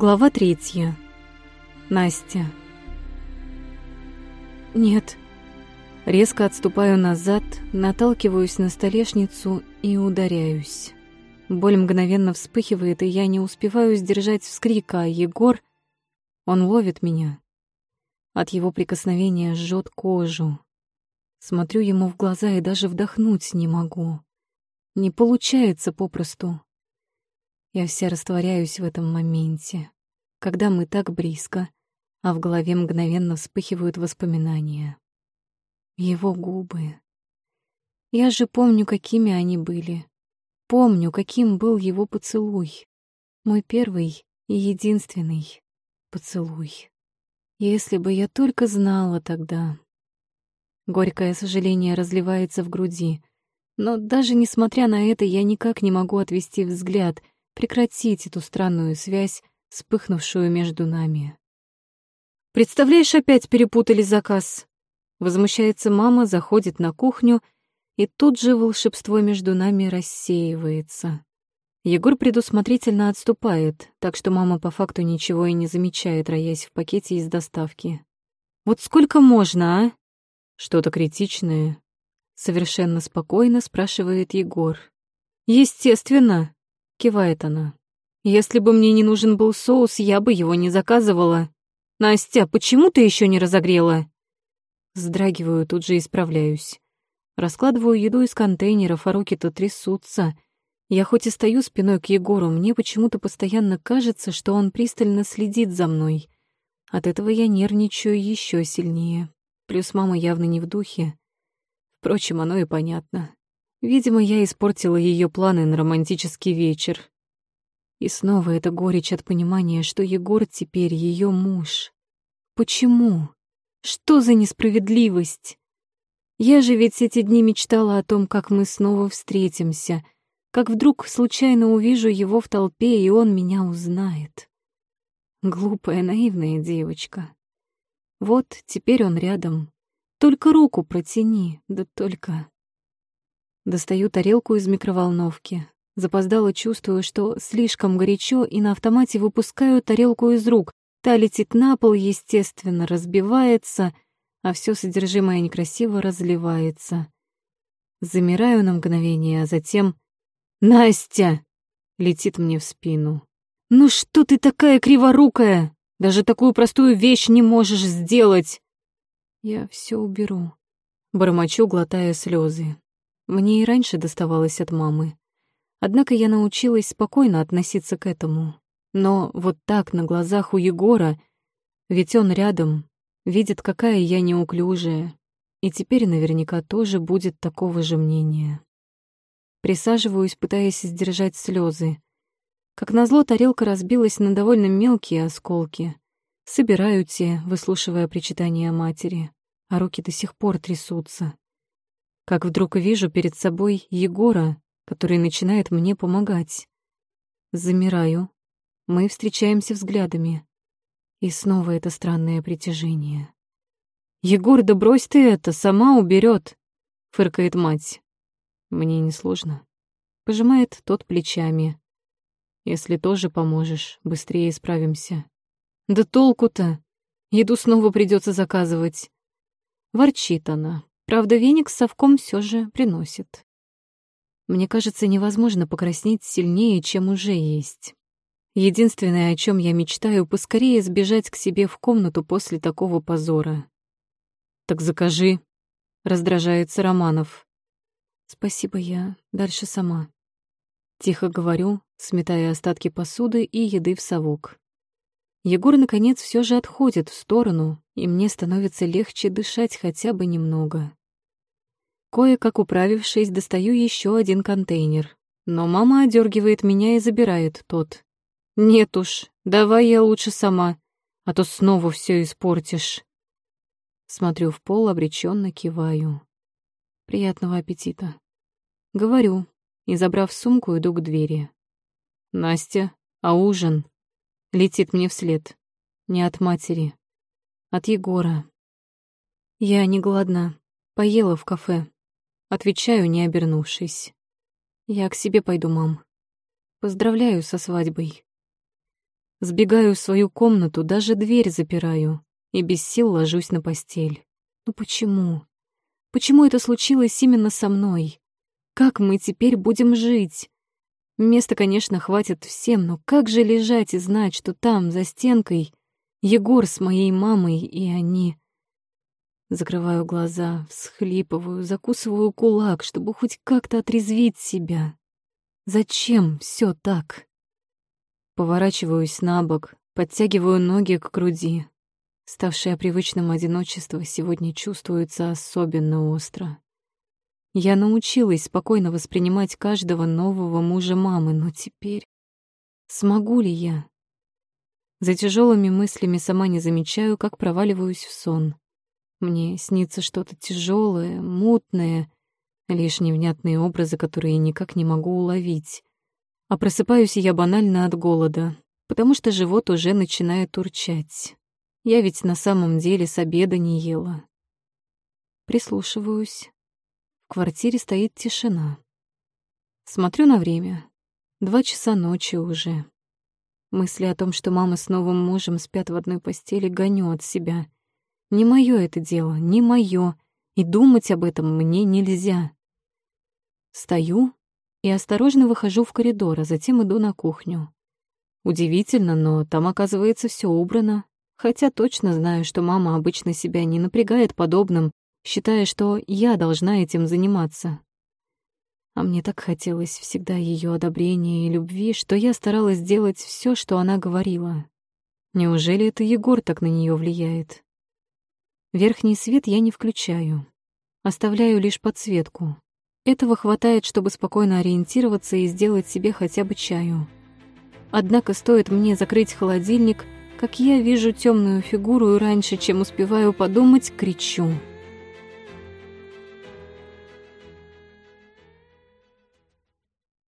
Глава третья. Настя. Нет. Резко отступаю назад, наталкиваюсь на столешницу и ударяюсь. Боль мгновенно вспыхивает, и я не успеваю сдержать вскрика, а Егор... Он ловит меня. От его прикосновения жжет кожу. Смотрю ему в глаза и даже вдохнуть не могу. Не получается попросту. Я вся растворяюсь в этом моменте, когда мы так близко, а в голове мгновенно вспыхивают воспоминания. Его губы. Я же помню, какими они были. Помню, каким был его поцелуй. Мой первый и единственный поцелуй. Если бы я только знала тогда. Горькое сожаление разливается в груди. Но даже несмотря на это, я никак не могу отвести взгляд — прекратить эту странную связь, вспыхнувшую между нами. «Представляешь, опять перепутали заказ!» Возмущается мама, заходит на кухню, и тут же волшебство между нами рассеивается. Егор предусмотрительно отступает, так что мама по факту ничего и не замечает, роясь в пакете из доставки. «Вот сколько можно, а?» «Что-то критичное?» Совершенно спокойно спрашивает Егор. «Естественно!» Кивает она. Если бы мне не нужен был соус, я бы его не заказывала. Настя, почему ты еще не разогрела? Сдрагиваю, тут же исправляюсь. Раскладываю еду из контейнеров, а руки-то трясутся. Я хоть и стою спиной к Егору, мне почему-то постоянно кажется, что он пристально следит за мной. От этого я нервничаю еще сильнее. Плюс мама явно не в духе. Впрочем, оно и понятно. Видимо, я испортила ее планы на романтический вечер. И снова эта горечь от понимания, что Егор теперь ее муж. Почему? Что за несправедливость? Я же ведь эти дни мечтала о том, как мы снова встретимся, как вдруг случайно увижу его в толпе, и он меня узнает. Глупая, наивная девочка. Вот теперь он рядом. Только руку протяни, да только... Достаю тарелку из микроволновки. Запоздало чувствую, что слишком горячо, и на автомате выпускаю тарелку из рук. Та летит на пол, естественно, разбивается, а все содержимое некрасиво разливается. Замираю на мгновение, а затем... «Настя!» — летит мне в спину. «Ну что ты такая криворукая? Даже такую простую вещь не можешь сделать!» «Я все уберу», — бормочу, глотая слезы. Мне и раньше доставалось от мамы. Однако я научилась спокойно относиться к этому. Но вот так на глазах у Егора, ведь он рядом, видит, какая я неуклюжая, и теперь наверняка тоже будет такого же мнения. Присаживаюсь, пытаясь сдержать слезы. Как назло, тарелка разбилась на довольно мелкие осколки. Собираю те, выслушивая причитания матери, а руки до сих пор трясутся как вдруг вижу перед собой Егора, который начинает мне помогать. Замираю. Мы встречаемся взглядами. И снова это странное притяжение. «Егор, да брось ты это, сама уберет, фыркает мать. «Мне несложно». Пожимает тот плечами. «Если тоже поможешь, быстрее справимся». «Да толку-то! Еду снова придется заказывать». Ворчит она. Правда, веник с совком все же приносит. Мне кажется, невозможно покраснеть сильнее, чем уже есть. Единственное, о чем я мечтаю, поскорее сбежать к себе в комнату после такого позора. «Так закажи», — раздражается Романов. «Спасибо, я дальше сама». Тихо говорю, сметая остатки посуды и еды в совок. Егор, наконец, все же отходит в сторону, и мне становится легче дышать хотя бы немного. Кое-как управившись, достаю еще один контейнер. Но мама одергивает меня и забирает тот. «Нет уж, давай я лучше сама, а то снова все испортишь». Смотрю в пол, обреченно киваю. «Приятного аппетита». Говорю, и, забрав сумку, иду к двери. «Настя, а ужин?» Летит мне вслед. Не от матери. От Егора. Я не голодна. Поела в кафе. Отвечаю, не обернувшись. Я к себе пойду, мам. Поздравляю со свадьбой. Сбегаю в свою комнату, даже дверь запираю и без сил ложусь на постель. Ну почему? Почему это случилось именно со мной? Как мы теперь будем жить? Места, конечно, хватит всем, но как же лежать и знать, что там, за стенкой, Егор с моей мамой и они... Закрываю глаза, всхлипываю, закусываю кулак, чтобы хоть как-то отрезвить себя. Зачем все так? Поворачиваюсь на бок, подтягиваю ноги к груди. Ставшее привычным одиночество сегодня чувствуется особенно остро. Я научилась спокойно воспринимать каждого нового мужа мамы, но теперь... Смогу ли я? За тяжелыми мыслями сама не замечаю, как проваливаюсь в сон. Мне снится что-то тяжелое, мутное, лишь невнятные образы, которые никак не могу уловить. А просыпаюсь я банально от голода, потому что живот уже начинает урчать. Я ведь на самом деле с обеда не ела. Прислушиваюсь. В квартире стоит тишина. Смотрю на время. Два часа ночи уже. Мысли о том, что мама с новым мужем спят в одной постели, гоню от себя — не моё это дело, не моё, и думать об этом мне нельзя. Стою и осторожно выхожу в коридор, а затем иду на кухню. Удивительно, но там, оказывается, всё убрано, хотя точно знаю, что мама обычно себя не напрягает подобным, считая, что я должна этим заниматься. А мне так хотелось всегда её одобрения и любви, что я старалась делать всё, что она говорила. Неужели это Егор так на неё влияет? Верхний свет я не включаю. Оставляю лишь подсветку. Этого хватает, чтобы спокойно ориентироваться и сделать себе хотя бы чаю. Однако стоит мне закрыть холодильник, как я вижу темную фигуру и раньше, чем успеваю подумать, кричу —